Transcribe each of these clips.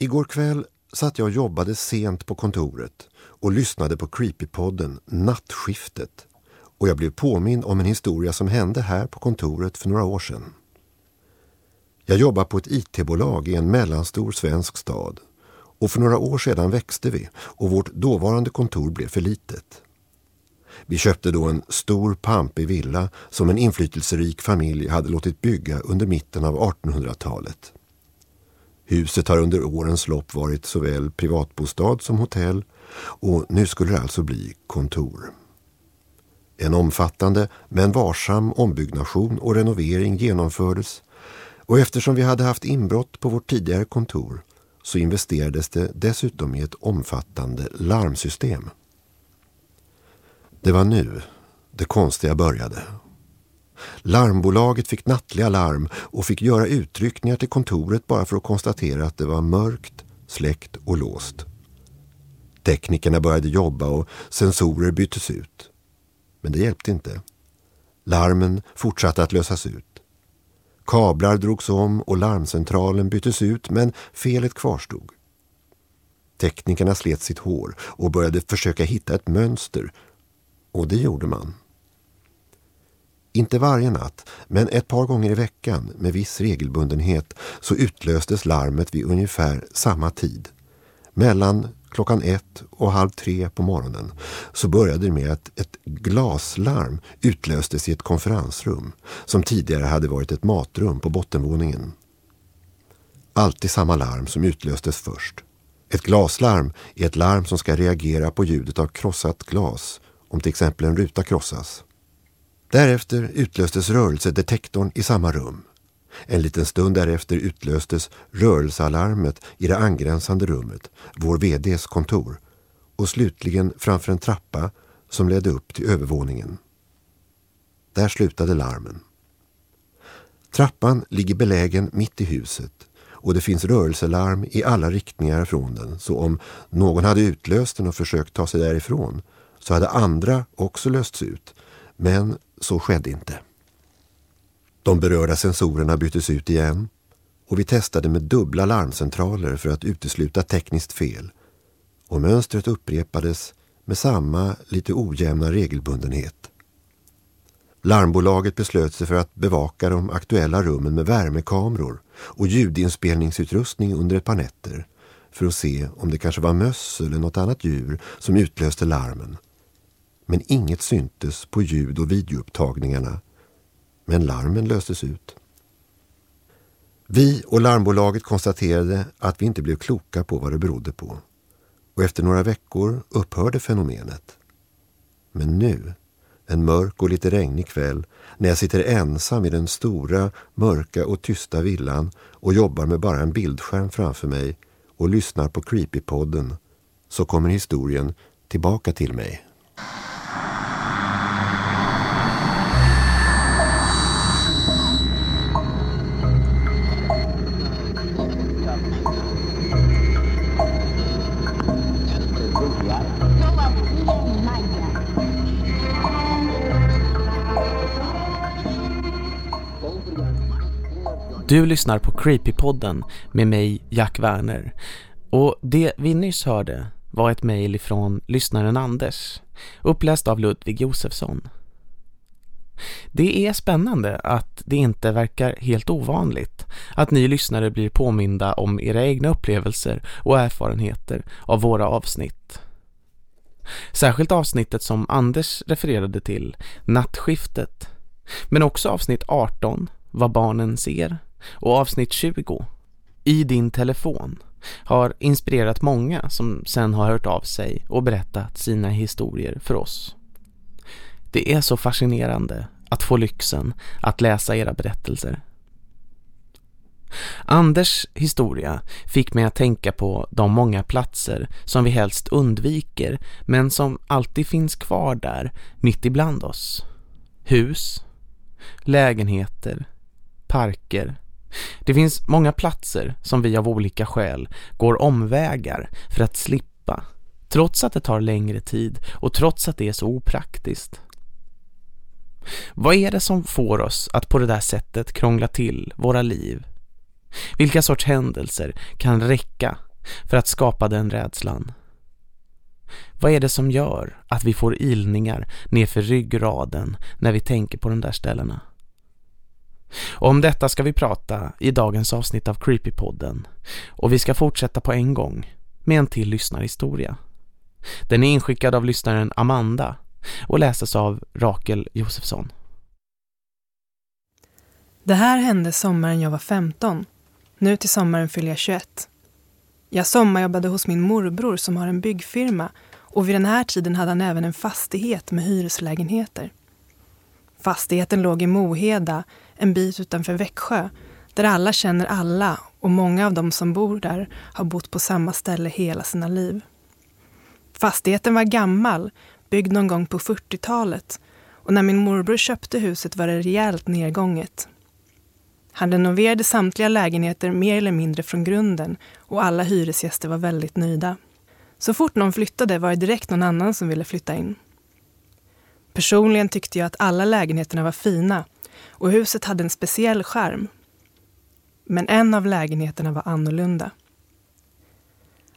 Igår kväll satt jag och jobbade sent på kontoret och lyssnade på Creepypodden Nattskiftet och jag blev påmind om en historia som hände här på kontoret för några år sedan. Jag jobbar på ett IT-bolag i en mellanstor svensk stad och för några år sedan växte vi och vårt dåvarande kontor blev för litet. Vi köpte då en stor pampig villa som en inflytelserik familj hade låtit bygga under mitten av 1800-talet. Huset har under årens lopp varit såväl privatbostad som hotell och nu skulle det alltså bli kontor. En omfattande men varsam ombyggnation och renovering genomfördes och eftersom vi hade haft inbrott på vårt tidigare kontor så investerades det dessutom i ett omfattande larmsystem. Det var nu det konstiga började. Larmbolaget fick nattliga larm och fick göra utryckningar till kontoret bara för att konstatera att det var mörkt, släckt och låst. Teknikerna började jobba och sensorer byttes ut. Men det hjälpte inte. Larmen fortsatte att lösas ut. Kablar drogs om och larmcentralen byttes ut men felet kvarstod. Teknikerna slet sitt hår och började försöka hitta ett mönster. Och det gjorde man. Inte varje natt, men ett par gånger i veckan med viss regelbundenhet så utlöstes larmet vid ungefär samma tid. Mellan klockan ett och halv tre på morgonen så började det med att ett glaslarm utlöstes i ett konferensrum som tidigare hade varit ett matrum på bottenvåningen. Alltid samma larm som utlöstes först. Ett glaslarm är ett larm som ska reagera på ljudet av krossat glas om till exempel en ruta krossas. Därefter utlöstes rörelsedetektorn i samma rum. En liten stund därefter utlöstes rörelsealarmet i det angränsande rummet, vår VDs kontor, och slutligen framför en trappa som ledde upp till övervåningen. Där slutade larmen. Trappan ligger belägen mitt i huset och det finns rörelselarm i alla riktningar från den så om någon hade utlöst den och försökt ta sig därifrån så hade andra också lösts ut men så skedde inte. De berörda sensorerna byttes ut igen och vi testade med dubbla larmcentraler för att utesluta tekniskt fel. Och mönstret upprepades med samma lite ojämna regelbundenhet. Larmbolaget beslöt sig för att bevaka de aktuella rummen med värmekameror och ljudinspelningsutrustning under ett par nätter för att se om det kanske var möss eller något annat djur som utlöste larmen. Men inget syntes på ljud- och videoupptagningarna men larmen löstes ut. Vi och larmbolaget konstaterade att vi inte blev kloka på vad det berodde på. Och efter några veckor upphörde fenomenet. Men nu, en mörk och lite regnig kväll, när jag sitter ensam i den stora, mörka och tysta villan och jobbar med bara en bildskärm framför mig och lyssnar på Creepypodden, så kommer historien tillbaka till mig. Du lyssnar på Creepypodden med mig, Jack Werner. Och det vi nyss hörde var ett mejl ifrån lyssnaren Anders, uppläst av Ludvig Josefsson. Det är spännande att det inte verkar helt ovanligt att ni lyssnare blir påminda om era egna upplevelser och erfarenheter av våra avsnitt. Särskilt avsnittet som Anders refererade till, Nattskiftet, men också avsnitt 18, Vad barnen ser, och avsnitt 20 i din telefon har inspirerat många som sen har hört av sig och berättat sina historier för oss. Det är så fascinerande att få lyxen att läsa era berättelser. Anders historia fick mig att tänka på de många platser som vi helst undviker men som alltid finns kvar där mitt ibland oss. Hus, lägenheter, parker, det finns många platser som vi av olika skäl går omvägar för att slippa, trots att det tar längre tid och trots att det är så opraktiskt. Vad är det som får oss att på det där sättet krångla till våra liv? Vilka sorts händelser kan räcka för att skapa den rädslan? Vad är det som gör att vi får ilningar nerför ryggraden när vi tänker på de där ställena? Och om detta ska vi prata i dagens avsnitt av Creepypodden. Och vi ska fortsätta på en gång med en till lyssnarhistoria. Den är inskickad av lyssnaren Amanda och läses av Rakel Josefsson. Det här hände sommaren jag var 15. Nu till sommaren fyller jag 21. Jag sommarjobbade hos min morbror som har en byggfirma och vid den här tiden hade han även en fastighet med hyreslägenheter. Fastigheten låg i Moheda, en bit utanför Växjö, där alla känner alla och många av dem som bor där har bott på samma ställe hela sina liv. Fastigheten var gammal, byggd någon gång på 40-talet och när min morbror köpte huset var det rejält nedgånget. Han renoverade samtliga lägenheter mer eller mindre från grunden och alla hyresgäster var väldigt nöjda. Så fort någon flyttade var det direkt någon annan som ville flytta in. Personligen tyckte jag att alla lägenheterna var fina och huset hade en speciell charm. Men en av lägenheterna var annorlunda.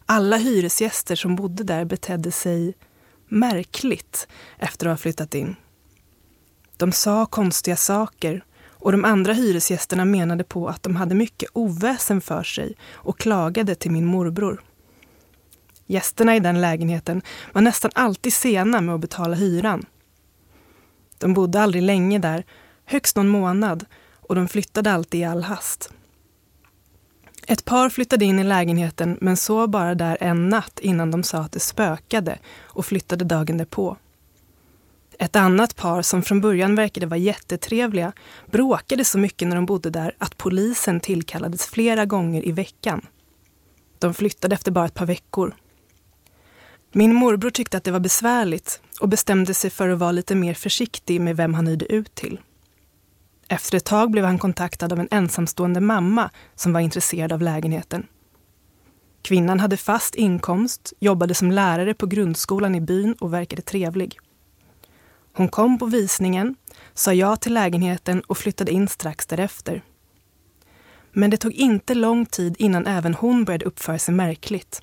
Alla hyresgäster som bodde där betedde sig märkligt efter att ha flyttat in. De sa konstiga saker och de andra hyresgästerna menade på att de hade mycket oväsen för sig och klagade till min morbror. Gästerna i den lägenheten var nästan alltid sena med att betala hyran. De bodde aldrig länge där, högst någon månad och de flyttade alltid i all hast. Ett par flyttade in i lägenheten men sov bara där en natt innan de sa att det spökade och flyttade dagen därpå. Ett annat par som från början verkade vara jättetrevliga bråkade så mycket när de bodde där att polisen tillkallades flera gånger i veckan. De flyttade efter bara ett par veckor. Min morbror tyckte att det var besvärligt och bestämde sig för att vara lite mer försiktig med vem han hyrde ut till. Efter ett tag blev han kontaktad av en ensamstående mamma som var intresserad av lägenheten. Kvinnan hade fast inkomst, jobbade som lärare på grundskolan i byn och verkade trevlig. Hon kom på visningen, sa ja till lägenheten och flyttade in strax därefter. Men det tog inte lång tid innan även hon började uppföra sig märkligt.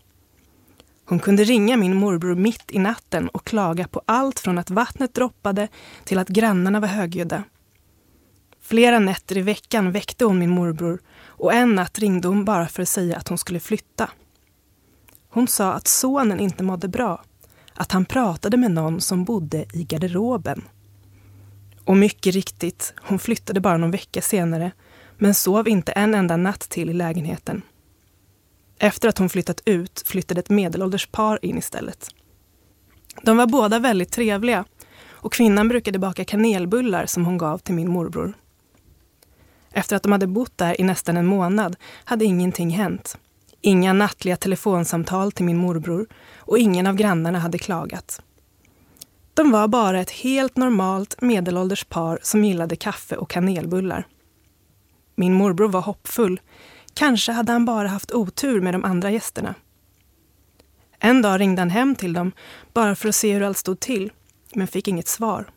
Hon kunde ringa min morbror mitt i natten och klaga på allt från att vattnet droppade till att grannarna var högljudda. Flera nätter i veckan väckte hon min morbror och en natt ringde hon bara för att säga att hon skulle flytta. Hon sa att sonen inte mådde bra, att han pratade med någon som bodde i garderoben. Och mycket riktigt, hon flyttade bara någon vecka senare men sov inte en enda natt till i lägenheten. Efter att hon flyttat ut flyttade ett medelålders par in istället. De var båda väldigt trevliga och kvinnan brukade baka kanelbullar som hon gav till min morbror. Efter att de hade bott där i nästan en månad hade ingenting hänt. Inga nattliga telefonsamtal till min morbror och ingen av grannarna hade klagat. De var bara ett helt normalt medelålders par som gillade kaffe och kanelbullar. Min morbror var hoppfull. Kanske hade han bara haft otur med de andra gästerna. En dag ringde han hem till dem bara för att se hur allt stod till, men fick inget svar.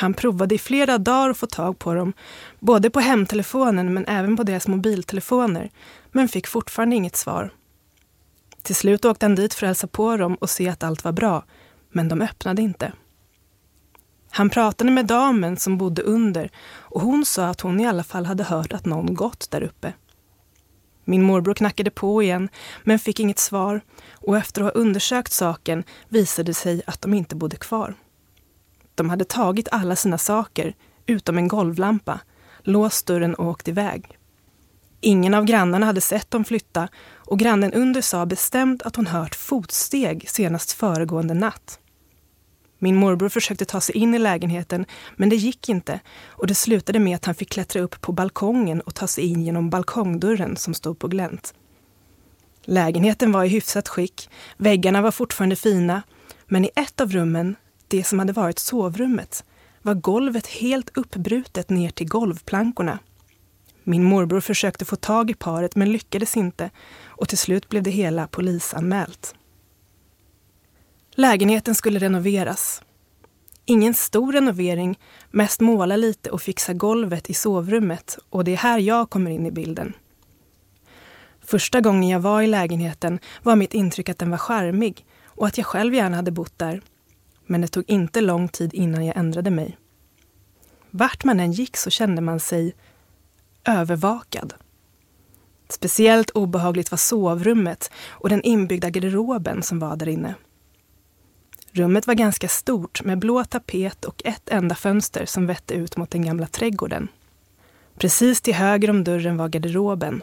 Han provade i flera dagar att få tag på dem, både på hemtelefonen men även på deras mobiltelefoner, men fick fortfarande inget svar. Till slut åkte han dit för att hälsa på dem och se att allt var bra, men de öppnade inte. Han pratade med damen som bodde under och hon sa att hon i alla fall hade hört att någon gått där uppe. Min morbror knackade på igen, men fick inget svar och efter att ha undersökt saken visade det sig att de inte bodde kvar. De hade tagit alla sina saker, utom en golvlampa, låst dörren och åkt iväg. Ingen av grannarna hade sett dem flytta och grannen under sa bestämt att hon hört fotsteg senast föregående natt. Min morbror försökte ta sig in i lägenheten, men det gick inte och det slutade med att han fick klättra upp på balkongen och ta sig in genom balkongdörren som stod på glänt. Lägenheten var i hyfsat skick, väggarna var fortfarande fina, men i ett av rummen det som hade varit sovrummet var golvet helt uppbrutet ner till golvplankorna. Min morbror försökte få tag i paret men lyckades inte och till slut blev det hela polisanmält. Lägenheten skulle renoveras. Ingen stor renovering, mest måla lite och fixa golvet i sovrummet och det är här jag kommer in i bilden. Första gången jag var i lägenheten var mitt intryck att den var charmig och att jag själv gärna hade bott där. Men det tog inte lång tid innan jag ändrade mig. Vart man än gick så kände man sig övervakad. Speciellt obehagligt var sovrummet och den inbyggda garderoben som var där inne. Rummet var ganska stort med blå tapet och ett enda fönster som vette ut mot den gamla trädgården. Precis till höger om dörren var garderoben.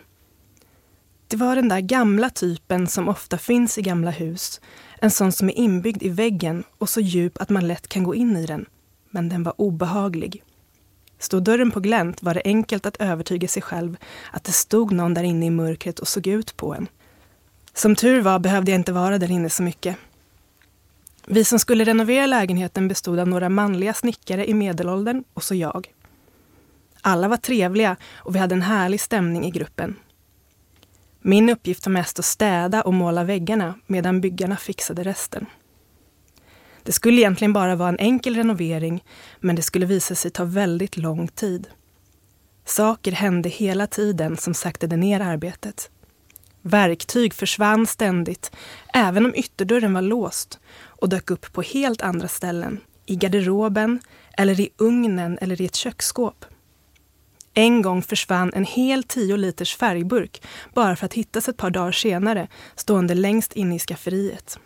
Det var den där gamla typen som ofta finns i gamla hus. En sån som är inbyggd i väggen och så djup att man lätt kan gå in i den. Men den var obehaglig. Stod dörren på glänt var det enkelt att övertyga sig själv att det stod någon där inne i mörkret och såg ut på en. Som tur var behövde jag inte vara där inne så mycket. Vi som skulle renovera lägenheten bestod av några manliga snickare i medelåldern och så jag. Alla var trevliga och vi hade en härlig stämning i gruppen. Min uppgift var mest att städa och måla väggarna medan byggarna fixade resten. Det skulle egentligen bara vara en enkel renovering, men det skulle visa sig ta väldigt lång tid. Saker hände hela tiden som saktade ner arbetet. Verktyg försvann ständigt, även om ytterdörren var låst och dök upp på helt andra ställen. I garderoben, eller i ugnen eller i ett köksskåp. En gång försvann en hel 10 liters färgburk bara för att hittas ett par dagar senare stående längst inne i skafferiet.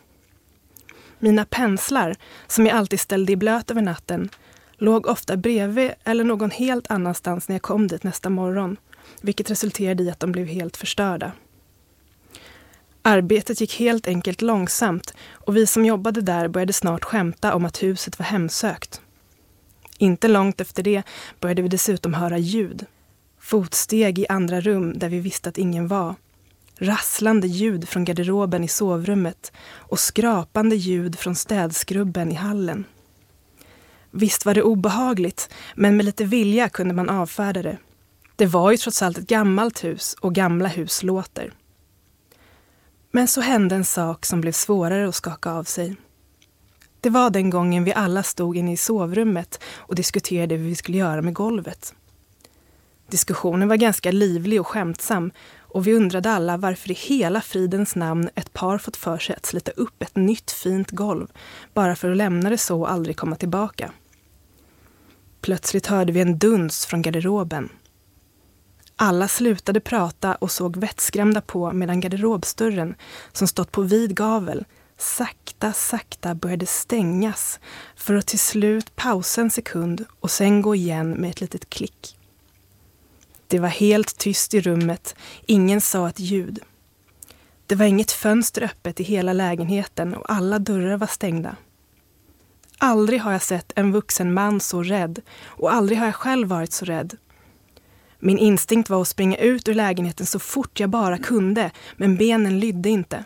Mina penslar, som jag alltid ställde i blöt över natten, låg ofta bredvid eller någon helt annanstans när jag kom dit nästa morgon, vilket resulterade i att de blev helt förstörda. Arbetet gick helt enkelt långsamt och vi som jobbade där började snart skämta om att huset var hemsökt. Inte långt efter det började vi dessutom höra ljud. Fotsteg i andra rum där vi visste att ingen var. Rasslande ljud från garderoben i sovrummet och skrapande ljud från städskrubben i hallen. Visst var det obehagligt, men med lite vilja kunde man avfärda det. Det var ju trots allt ett gammalt hus och gamla hus låter. Men så hände en sak som blev svårare att skaka av sig. Det var den gången vi alla stod inne i sovrummet och diskuterade hur vi skulle göra med golvet. Diskussionen var ganska livlig och skämtsam och vi undrade alla varför i hela fridens namn ett par fått för sig att slita upp ett nytt fint golv bara för att lämna det så och aldrig komma tillbaka. Plötsligt hörde vi en duns från garderoben. Alla slutade prata och såg vettskrämda på medan garderobsdörren, som stått på vid gavel, sakta, sakta började stängas för att till slut pausa en sekund och sen gå igen med ett litet klick. Det var helt tyst i rummet, ingen sa ett ljud. Det var inget fönster öppet i hela lägenheten och alla dörrar var stängda. Aldrig har jag sett en vuxen man så rädd och aldrig har jag själv varit så rädd. Min instinkt var att springa ut ur lägenheten så fort jag bara kunde, men benen lydde inte.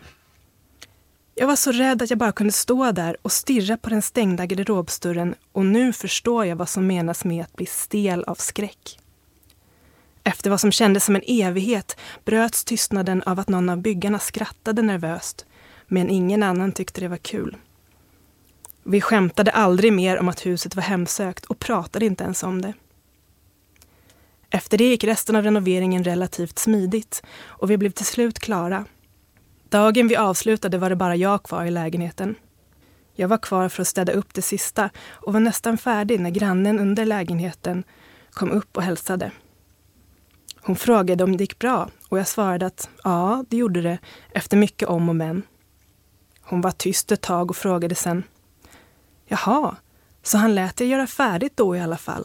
Jag var så rädd att jag bara kunde stå där och stirra på den stängda garderobsdörren och nu förstår jag vad som menas med att bli stel av skräck. Efter vad som kändes som en evighet bröts tystnaden av att någon av byggarna skrattade nervöst, men ingen annan tyckte det var kul. Vi skämtade aldrig mer om att huset var hemsökt och pratade inte ens om det. Efter det gick resten av renoveringen relativt smidigt och vi blev till slut klara. Dagen vi avslutade var det bara jag kvar i lägenheten. Jag var kvar för att städa upp det sista och var nästan färdig när grannen under lägenheten kom upp och hälsade. Hon frågade om det gick bra och jag svarade att ja, det gjorde det efter mycket om och men. Hon var tyst ett tag och frågade sen. Jaha, så han lät er göra färdigt då i alla fall?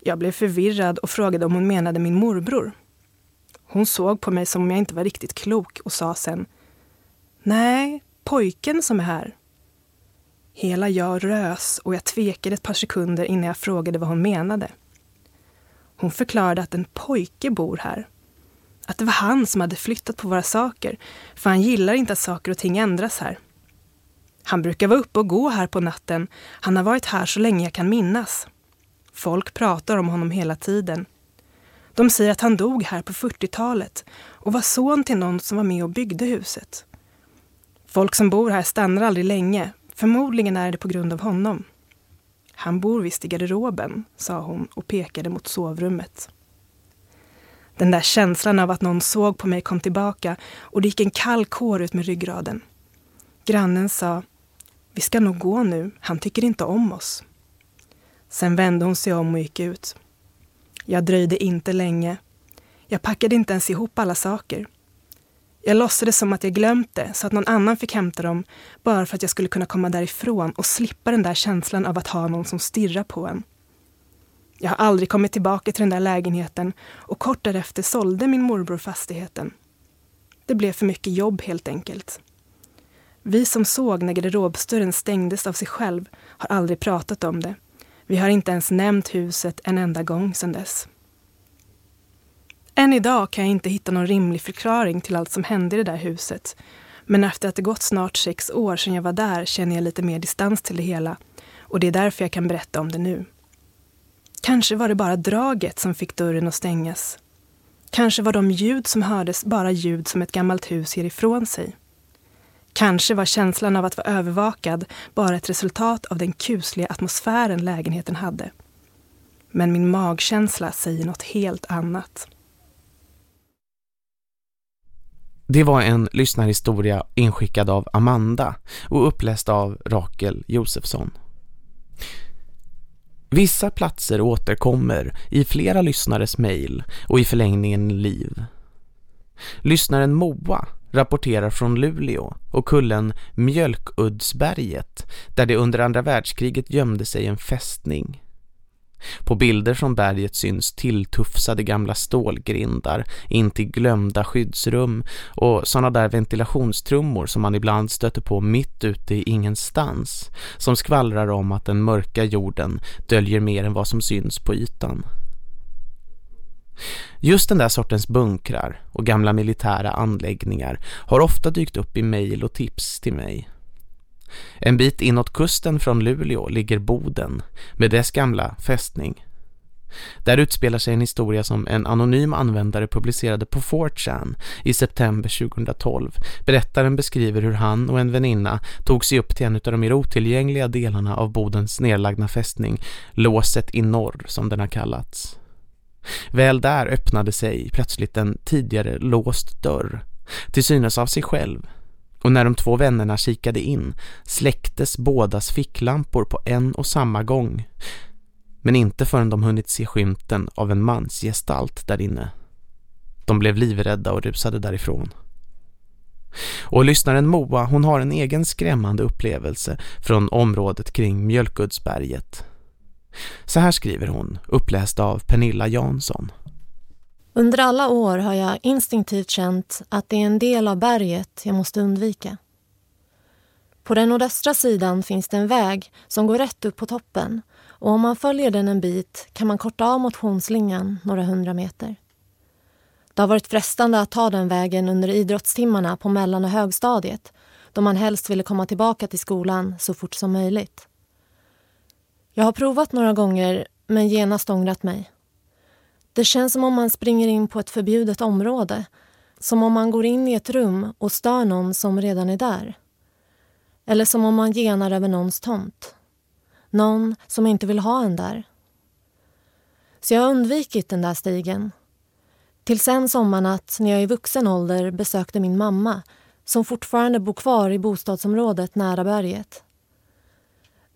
Jag blev förvirrad och frågade om hon menade min morbror. Hon såg på mig som om jag inte var riktigt klok och sa sen Nej, pojken som är här. Hela jag rös och jag tvekade ett par sekunder innan jag frågade vad hon menade. Hon förklarade att en pojke bor här. Att det var han som hade flyttat på våra saker, för han gillar inte att saker och ting ändras här. Han brukar vara uppe och gå här på natten. Han har varit här så länge jag kan minnas. Folk pratar om honom hela tiden. De säger att han dog här på 40-talet och var son till någon som var med och byggde huset. Folk som bor här stannar aldrig länge. Förmodligen är det på grund av honom. Han bor visst i garderoben, sa hon och pekade mot sovrummet. Den där känslan av att någon såg på mig kom tillbaka och det gick en kall kår ut med ryggraden. Grannen sa, vi ska nog gå nu, han tycker inte om oss. Sen vände hon sig om och gick ut. Jag dröjde inte länge. Jag packade inte ens ihop alla saker. Jag låtsades som att jag glömt det så att någon annan fick hämta dem bara för att jag skulle kunna komma därifrån och slippa den där känslan av att ha någon som stirrar på en. Jag har aldrig kommit tillbaka till den där lägenheten och kort därefter sålde min morbror fastigheten. Det blev för mycket jobb helt enkelt. Vi som såg när garderobsdörren stängdes av sig själv har aldrig pratat om det. Vi har inte ens nämnt huset en enda gång sedan dess. Än idag kan jag inte hitta någon rimlig förklaring till allt som hände i det där huset. Men efter att det gått snart sex år sedan jag var där känner jag lite mer distans till det hela. Och det är därför jag kan berätta om det nu. Kanske var det bara draget som fick dörren att stängas. Kanske var de ljud som hördes bara ljud som ett gammalt hus ger ifrån sig. Kanske var känslan av att vara övervakad bara ett resultat av den kusliga atmosfären lägenheten hade. Men min magkänsla säger något helt annat. Det var en lyssnarhistoria inskickad av Amanda och uppläst av Rakel Josefsson. Vissa platser återkommer i flera lyssnares mejl och i förlängningen liv. Lyssnaren Moa rapporterar från Luleå och kullen Mjölkuddsberget där det under andra världskriget gömde sig en fästning. På bilder från berget syns tilltufsade gamla stålgrindar in till glömda skyddsrum och sådana där ventilationstrummor som man ibland stöter på mitt ute i ingenstans som skvallrar om att den mörka jorden döljer mer än vad som syns på ytan. Just den där sortens bunkrar och gamla militära anläggningar har ofta dykt upp i mejl och tips till mig. En bit inåt kusten från Luleå ligger Boden med dess gamla fästning. Där utspelar sig en historia som en anonym användare publicerade på 4chan i september 2012. Berättaren beskriver hur han och en väninna tog sig upp till en av de mer otillgängliga delarna av Bodens nedlagda fästning, Låset i norr som den har kallats. Väl där öppnade sig plötsligt en tidigare låst dörr, till synes av sig själv. Och när de två vännerna kikade in släcktes bådas ficklampor på en och samma gång. Men inte förrän de hunnit se skymten av en mansgestalt där inne. De blev livrädda och rusade därifrån. Och lyssnaren Moa, hon har en egen skrämmande upplevelse från området kring Mjölkuddsberget. Så här skriver hon, uppläst av Pernilla Jansson. Under alla år har jag instinktivt känt att det är en del av berget jag måste undvika. På den nordöstra sidan finns det en väg som går rätt upp på toppen och om man följer den en bit kan man korta av motionsslingan några hundra meter. Det har varit frestande att ta den vägen under idrottstimmarna på mellan- och högstadiet då man helst ville komma tillbaka till skolan så fort som möjligt. Jag har provat några gånger men genast ångrat mig. Det känns som om man springer in på ett förbjudet område. Som om man går in i ett rum och stör någon som redan är där. Eller som om man genar över någons tomt. Någon som inte vill ha en där. Så jag har undvikit den där stigen. Tills en sommarnatt när jag i vuxen ålder besökte min mamma som fortfarande bor kvar i bostadsområdet nära berget.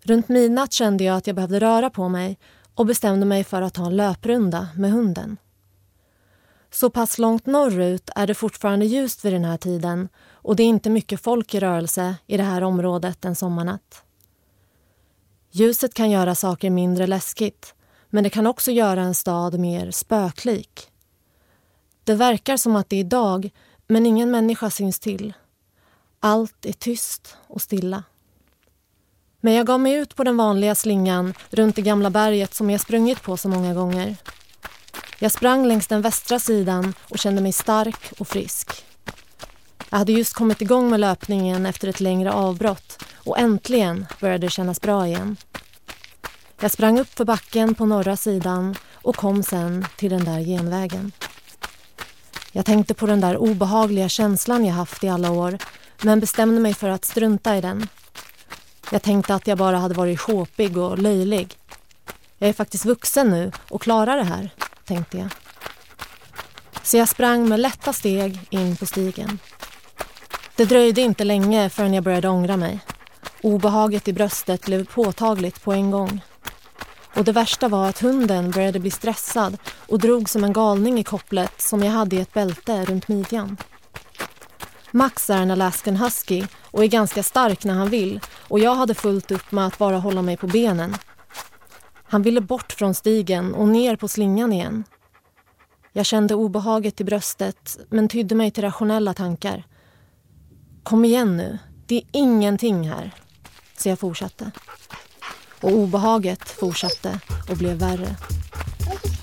Runt midnatt kände jag att jag behövde röra på mig och bestämde mig för att ta en löprunda med hunden. Så pass långt norrut är det fortfarande ljust vid den här tiden och det är inte mycket folk i rörelse i det här området en sommarnatt. Ljuset kan göra saker mindre läskigt men det kan också göra en stad mer spöklik. Det verkar som att det är dag men ingen människa syns till. Allt är tyst och stilla. Men jag gav mig ut på den vanliga slingan runt det gamla berget som jag sprungit på så många gånger. Jag sprang längs den västra sidan och kände mig stark och frisk. Jag hade just kommit igång med löpningen efter ett längre avbrott och äntligen började det kännas bra igen. Jag sprang upp för backen på norra sidan och kom sen till den där genvägen. Jag tänkte på den där obehagliga känslan jag haft i alla år men bestämde mig för att strunta i den. Jag tänkte att jag bara hade varit sjåpig och löjlig. Jag är faktiskt vuxen nu och klarar det här, tänkte jag. Så jag sprang med lätta steg in på stigen. Det dröjde inte länge förrän jag började ångra mig. Obehaget i bröstet blev påtagligt på en gång. Och det värsta var att hunden började bli stressad och drog som en galning i kopplet som jag hade i ett bälte runt midjan. Max är en Alaskan husky och är ganska stark när han vill och jag hade fullt upp med att bara hålla mig på benen. Han ville bort från stigen och ner på slingan igen. Jag kände obehaget i bröstet men tydde mig till rationella tankar. Kom igen nu, det är ingenting här. Så jag fortsatte. Och obehaget fortsatte och blev värre.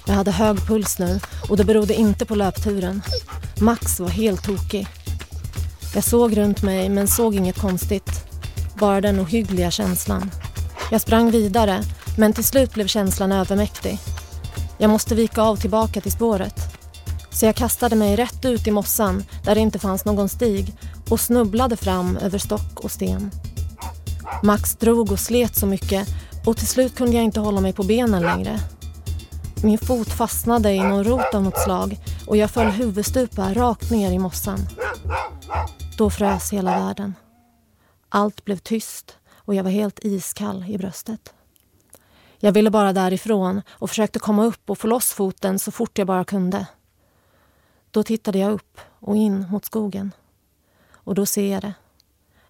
Jag hade hög puls nu och det berodde inte på löpturen. Max var helt tokig. Jag såg runt mig men såg inget konstigt. Bara den ohyggliga känslan. Jag sprang vidare men till slut blev känslan övermäktig. Jag måste vika av tillbaka till spåret. Så jag kastade mig rätt ut i mossan där det inte fanns någon stig och snubblade fram över stock och sten. Max drog och slet så mycket och till slut kunde jag inte hålla mig på benen längre. Min fot fastnade i någon rot av något slag och jag föll huvudstupa rakt ner i mossan. Då frös hela världen. Allt blev tyst och jag var helt iskall i bröstet. Jag ville bara därifrån och försökte komma upp och få loss foten så fort jag bara kunde. Då tittade jag upp och in mot skogen. Och då ser jag det.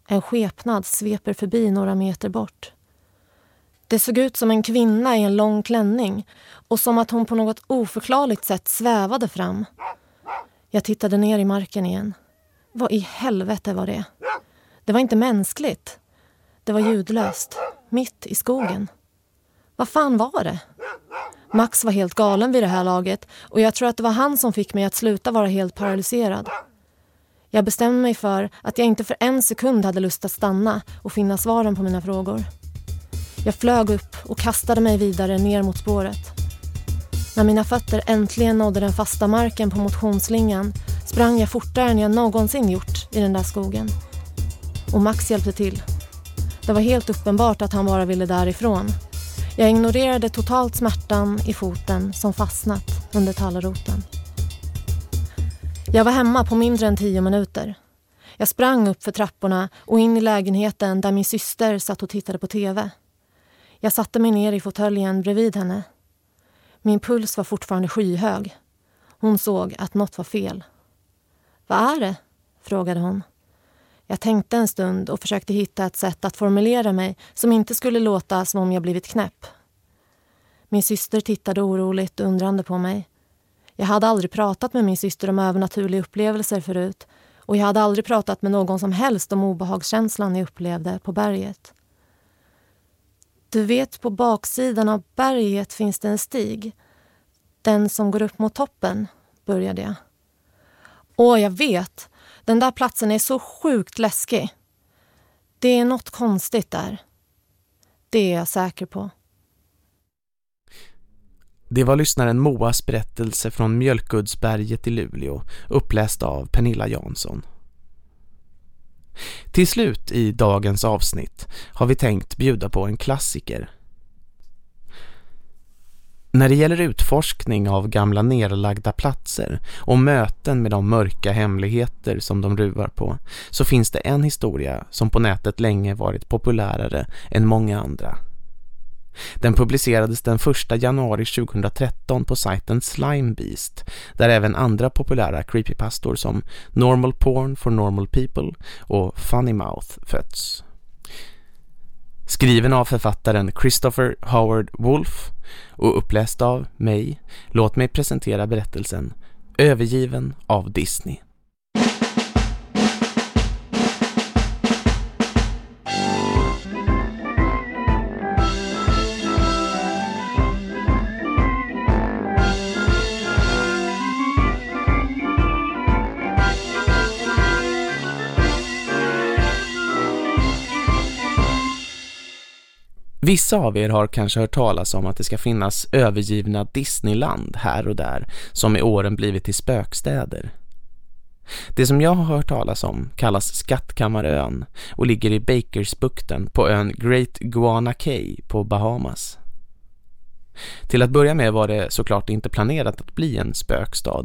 En skepnad sveper förbi några meter bort. Det såg ut som en kvinna i en lång klänning och som att hon på något oförklarligt sätt svävade fram. Jag tittade ner i marken igen. Vad i helvete var det? Det var inte mänskligt. Det var ljudlöst, mitt i skogen. Vad fan var det? Max var helt galen vid det här laget och jag tror att det var han som fick mig att sluta vara helt paralyserad. Jag bestämde mig för att jag inte för en sekund hade lust att stanna och finna svaren på mina frågor. Jag flög upp och kastade mig vidare ner mot spåret. När mina fötter äntligen nådde den fasta marken på motionsslingan sprang jag fortare än jag någonsin gjort i den där skogen. Och Max hjälpte till. Det var helt uppenbart att han bara ville därifrån. Jag ignorerade totalt smärtan i foten som fastnat under tallroten. Jag var hemma på mindre än tio minuter. Jag sprang upp för trapporna och in i lägenheten där min syster satt och tittade på tv. Jag satte mig ner i fåtöljen bredvid henne. Min puls var fortfarande skyhög. Hon såg att något var fel. Vad är det? frågade hon. Jag tänkte en stund och försökte hitta ett sätt att formulera mig som inte skulle låta som om jag blivit knäpp. Min syster tittade oroligt undrande på mig. Jag hade aldrig pratat med min syster om övernaturliga upplevelser förut och jag hade aldrig pratat med någon som helst om obehagskänslan jag upplevde på berget. Du vet, på baksidan av berget finns det en stig. Den som går upp mot toppen, började jag. Åh, jag vet. Den där platsen är så sjukt läskig. Det är något konstigt där. Det är jag säker på. Det var lyssnaren Moas berättelse från Mjölkuddsberget i Luleå, uppläst av Pernilla Jansson. Till slut i dagens avsnitt har vi tänkt bjuda på en klassiker. När det gäller utforskning av gamla nerlagda platser och möten med de mörka hemligheter som de ruvar på så finns det en historia som på nätet länge varit populärare än många andra. Den publicerades den 1 januari 2013 på sajten Slime Beast där även andra populära creepypastor som Normal Porn for Normal People och Funny Mouth fötts. Skriven av författaren Christopher Howard Wolf och uppläst av mig, låt mig presentera berättelsen Övergiven av Disney. Vissa av er har kanske hört talas om att det ska finnas övergivna Disneyland här och där som med åren blivit till spökstäder. Det som jag har hört talas om kallas Skattkammarön och ligger i Bakersbukten på ön Great Guana Cay på Bahamas. Till att börja med var det såklart inte planerat att bli en spökstad.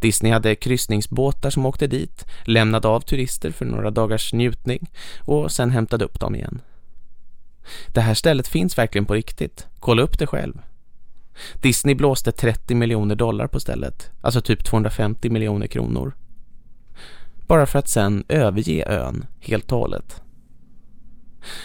Disney hade kryssningsbåtar som åkte dit, lämnade av turister för några dagars njutning och sen hämtade upp dem igen. Det här stället finns verkligen på riktigt. Kolla upp det själv. Disney blåste 30 miljoner dollar på stället, alltså typ 250 miljoner kronor. Bara för att sen överge ön helt och hållet.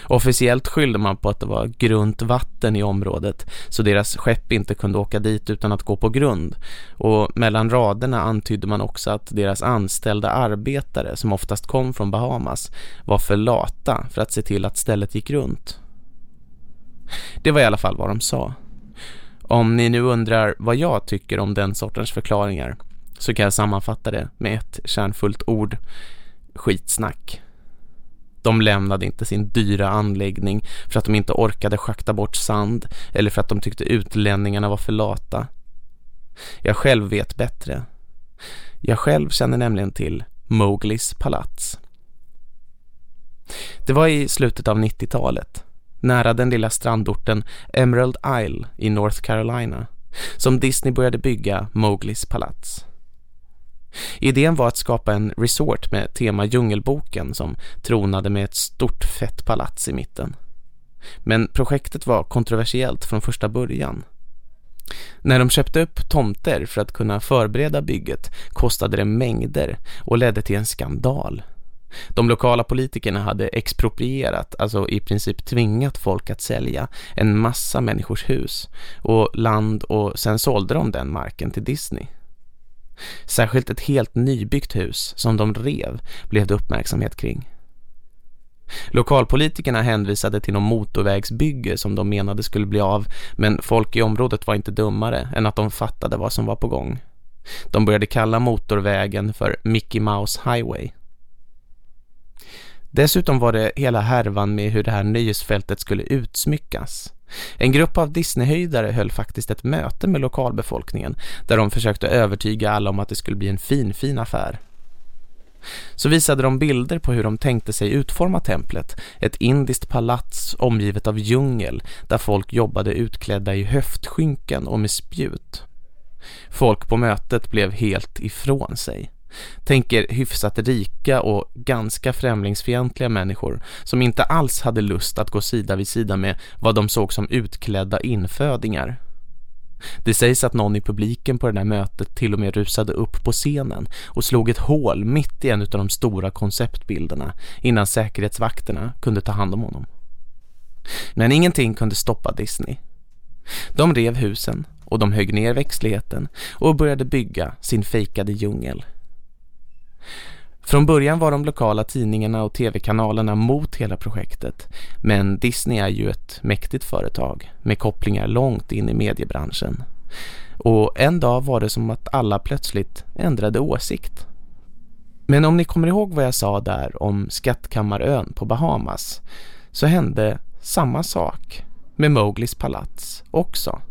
Officiellt skyllde man på att det var grunt vatten i området så deras skepp inte kunde åka dit utan att gå på grund. Och mellan raderna antydde man också att deras anställda arbetare som oftast kom från Bahamas var för lata för att se till att stället gick runt. Det var i alla fall vad de sa. Om ni nu undrar vad jag tycker om den sortens förklaringar så kan jag sammanfatta det med ett kärnfullt ord. Skitsnack. De lämnade inte sin dyra anläggning för att de inte orkade schakta bort sand eller för att de tyckte utlänningarna var för lata. Jag själv vet bättre. Jag själv känner nämligen till Mowglis palats. Det var i slutet av 90-talet, nära den lilla strandorten Emerald Isle i North Carolina, som Disney började bygga Mowglis palats. Idén var att skapa en resort med tema djungelboken som tronade med ett stort fett palats i mitten. Men projektet var kontroversiellt från första början. När de köpte upp tomter för att kunna förbereda bygget kostade det mängder och ledde till en skandal. De lokala politikerna hade exproprierat, alltså i princip tvingat folk att sälja en massa människors hus och land och sen sålde de den marken till Disney. Särskilt ett helt nybyggt hus som de rev blev det uppmärksamhet kring. Lokalpolitikerna hänvisade till någon motorvägsbygge som de menade skulle bli av men folk i området var inte dummare än att de fattade vad som var på gång. De började kalla motorvägen för Mickey Mouse Highway. Dessutom var det hela härvan med hur det här nöjesfältet skulle utsmyckas. En grupp av Disneyhöjdare höll faktiskt ett möte med lokalbefolkningen där de försökte övertyga alla om att det skulle bli en fin, fin affär. Så visade de bilder på hur de tänkte sig utforma templet. Ett indiskt palats omgivet av djungel där folk jobbade utklädda i höftskynken och med spjut. Folk på mötet blev helt ifrån sig. Tänker hyfsat rika och ganska främlingsfientliga människor som inte alls hade lust att gå sida vid sida med vad de såg som utklädda infödingar. Det sägs att någon i publiken på det där mötet till och med rusade upp på scenen och slog ett hål mitt i en av de stora konceptbilderna innan säkerhetsvakterna kunde ta hand om honom. Men ingenting kunde stoppa Disney. De rev husen och de högg ner växtligheten och började bygga sin fejkade djungel. Från början var de lokala tidningarna och tv-kanalerna mot hela projektet. Men Disney är ju ett mäktigt företag med kopplingar långt in i mediebranschen. Och en dag var det som att alla plötsligt ändrade åsikt. Men om ni kommer ihåg vad jag sa där om Skattkammarön på Bahamas så hände samma sak med Mowglis palats också.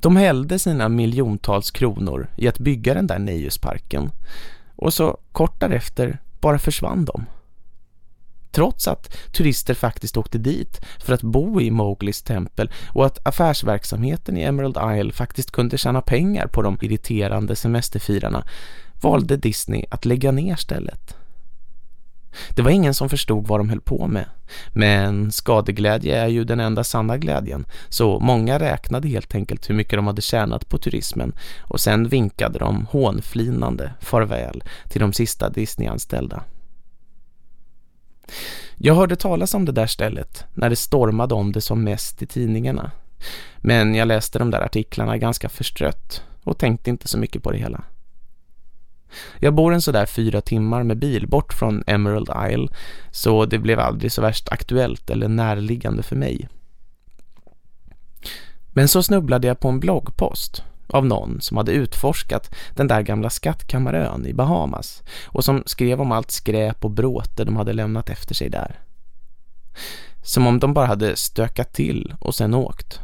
De hällde sina miljontals kronor i att bygga den där nöjesparken och så kort därefter bara försvann de. Trots att turister faktiskt åkte dit för att bo i Mowglis tempel och att affärsverksamheten i Emerald Isle faktiskt kunde tjäna pengar på de irriterande semesterfirarna valde Disney att lägga ner stället. Det var ingen som förstod vad de höll på med. Men skadeglädje är ju den enda sanna glädjen. Så många räknade helt enkelt hur mycket de hade tjänat på turismen. Och sen vinkade de hånflinande farväl till de sista Disney-anställda. Jag hörde talas om det där stället när det stormade om det som mest i tidningarna. Men jag läste de där artiklarna ganska förstrött och tänkte inte så mycket på det hela. Jag bor en sådär fyra timmar med bil bort från Emerald Isle så det blev aldrig så värst aktuellt eller närliggande för mig. Men så snubblade jag på en bloggpost av någon som hade utforskat den där gamla skattkammarön i Bahamas och som skrev om allt skräp och bråte de hade lämnat efter sig där. Som om de bara hade stökat till och sen åkt.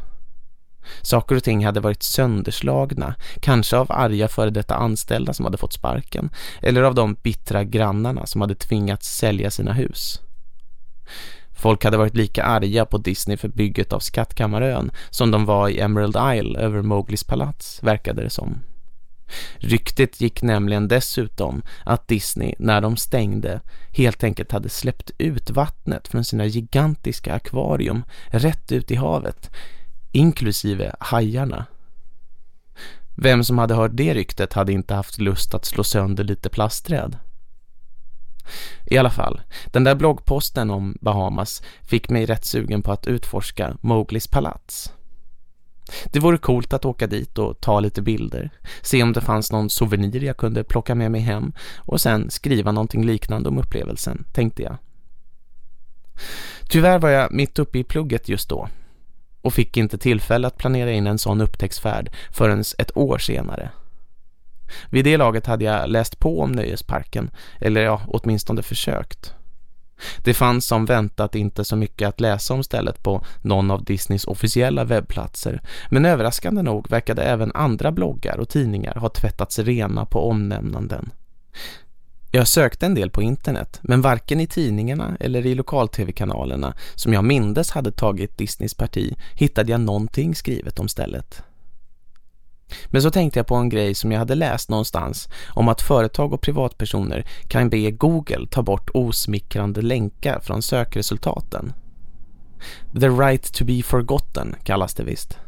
Saker och ting hade varit sönderslagna, kanske av arga före detta anställda som hade fått sparken, eller av de bittra grannarna som hade tvingats sälja sina hus. Folk hade varit lika arga på Disney för bygget av Skattkammarön som de var i Emerald Isle över Mowglis palats, verkade det som. Ryktet gick nämligen dessutom att Disney när de stängde helt enkelt hade släppt ut vattnet från sina gigantiska akvarium rätt ut i havet, inklusive hajarna. Vem som hade hört det ryktet hade inte haft lust att slå sönder lite plastträd. I alla fall, den där bloggposten om Bahamas fick mig rätt sugen på att utforska Mowglis palats. Det vore coolt att åka dit och ta lite bilder, se om det fanns någon souvenir jag kunde plocka med mig hem och sen skriva någonting liknande om upplevelsen, tänkte jag. Tyvärr var jag mitt uppe i plugget just då och fick inte tillfälle att planera in en sån upptäcktsfärd förrän ett år senare. Vid det laget hade jag läst på om nöjesparken, eller ja, åtminstone försökt. Det fanns som väntat inte så mycket att läsa om stället på någon av Disneys officiella webbplatser, men överraskande nog verkade även andra bloggar och tidningar ha tvättats rena på omnämnanden. Jag sökte en del på internet, men varken i tidningarna eller i lokal-tv-kanalerna som jag mindes hade tagit Disneys parti hittade jag någonting skrivet om stället. Men så tänkte jag på en grej som jag hade läst någonstans om att företag och privatpersoner kan be Google ta bort osmickrande länkar från sökresultaten. The right to be forgotten kallas det visst.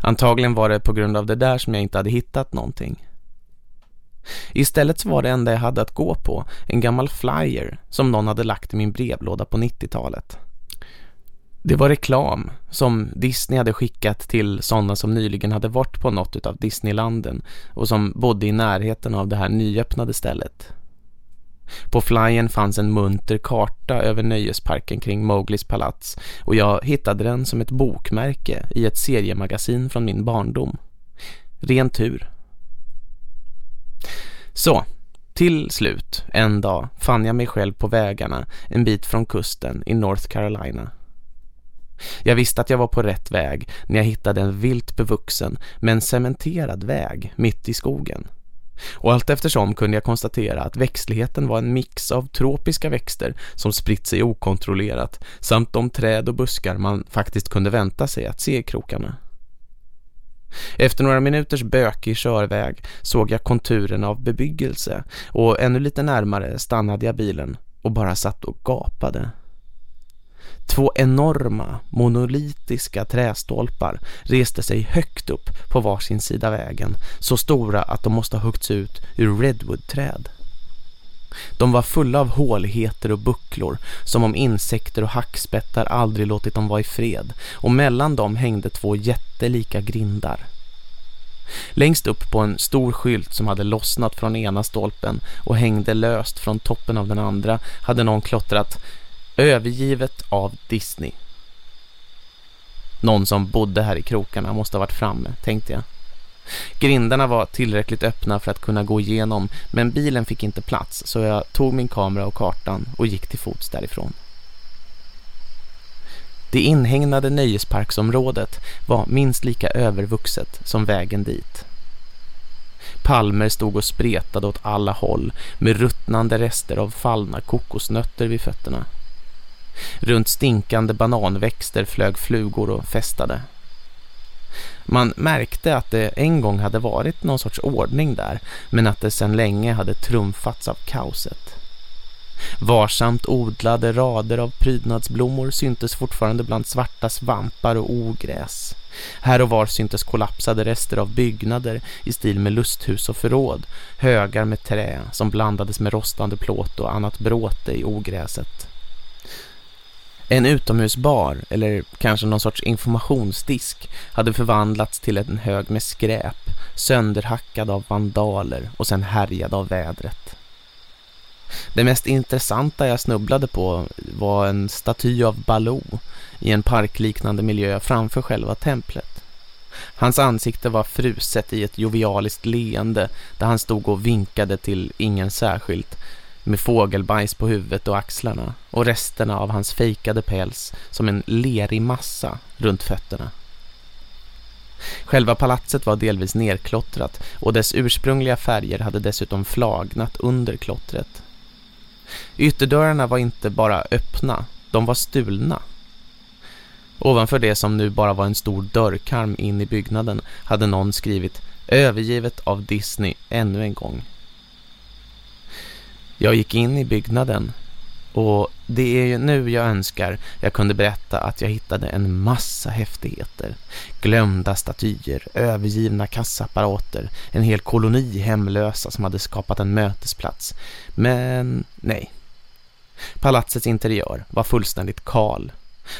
Antagligen var det på grund av det där som jag inte hade hittat någonting. Istället så var det enda jag hade att gå på en gammal flyer som någon hade lagt i min brevlåda på 90-talet. Det var reklam som Disney hade skickat till sådana som nyligen hade varit på något av Disneylanden och som bodde i närheten av det här nyöppnade stället. På flyen fanns en munter karta över nöjesparken kring Mowglis palats och jag hittade den som ett bokmärke i ett seriemagasin från min barndom. Ren tur. Så, till slut, en dag, fann jag mig själv på vägarna en bit från kusten i North Carolina. Jag visste att jag var på rätt väg när jag hittade en vilt bevuxen men cementerad väg mitt i skogen. Och allt eftersom kunde jag konstatera att växtligheten var en mix av tropiska växter som spritt sig okontrollerat samt de träd och buskar man faktiskt kunde vänta sig att se i krokarna. Efter några minuters bökig körväg såg jag konturen av bebyggelse och ännu lite närmare stannade jag bilen och bara satt och gapade. Två enorma, monolitiska trästolpar reste sig högt upp på varsin sida vägen, så stora att de måste ha huggits ut ur redwoodträd. De var fulla av håligheter och bucklor, som om insekter och hackspettar aldrig låtit dem vara i fred, och mellan dem hängde två jättelika grindar. Längst upp på en stor skylt som hade lossnat från ena stolpen och hängde löst från toppen av den andra hade någon klottrat Övergivet av Disney. Någon som bodde här i krokarna måste ha varit framme, tänkte jag. Grindarna var tillräckligt öppna för att kunna gå igenom men bilen fick inte plats så jag tog min kamera och kartan och gick till fots därifrån. Det inhägnade nöjesparksområdet var minst lika övervuxet som vägen dit. Palmer stod och spretade åt alla håll med ruttnande rester av fallna kokosnötter vid fötterna. Runt stinkande bananväxter flög flugor och festade. Man märkte att det en gång hade varit någon sorts ordning där men att det sedan länge hade trumfats av kaoset. Varsamt odlade rader av prydnadsblommor syntes fortfarande bland svarta svampar och ogräs. Här och var syntes kollapsade rester av byggnader i stil med lusthus och förråd, högar med trä som blandades med rostande plåt och annat bråte i ogräset. En utomhusbar, eller kanske någon sorts informationsdisk, hade förvandlats till en hög med skräp, sönderhackad av vandaler och sen härjad av vädret. Det mest intressanta jag snubblade på var en staty av Baloo i en parkliknande miljö framför själva templet. Hans ansikte var fruset i ett jovialiskt leende där han stod och vinkade till ingen särskilt med fågelbajs på huvudet och axlarna och resterna av hans fejkade päls som en lerig massa runt fötterna. Själva palatset var delvis nerklottrat och dess ursprungliga färger hade dessutom flagnat under klottret. Ytterdörrarna var inte bara öppna, de var stulna. Ovanför det som nu bara var en stor dörrkarm in i byggnaden hade någon skrivit Övergivet av Disney ännu en gång. Jag gick in i byggnaden och det är ju nu jag önskar jag kunde berätta att jag hittade en massa häftigheter. Glömda statyer, övergivna kassaapparater, en hel koloni hemlösa som hade skapat en mötesplats. Men nej. Palatsets interiör var fullständigt kal.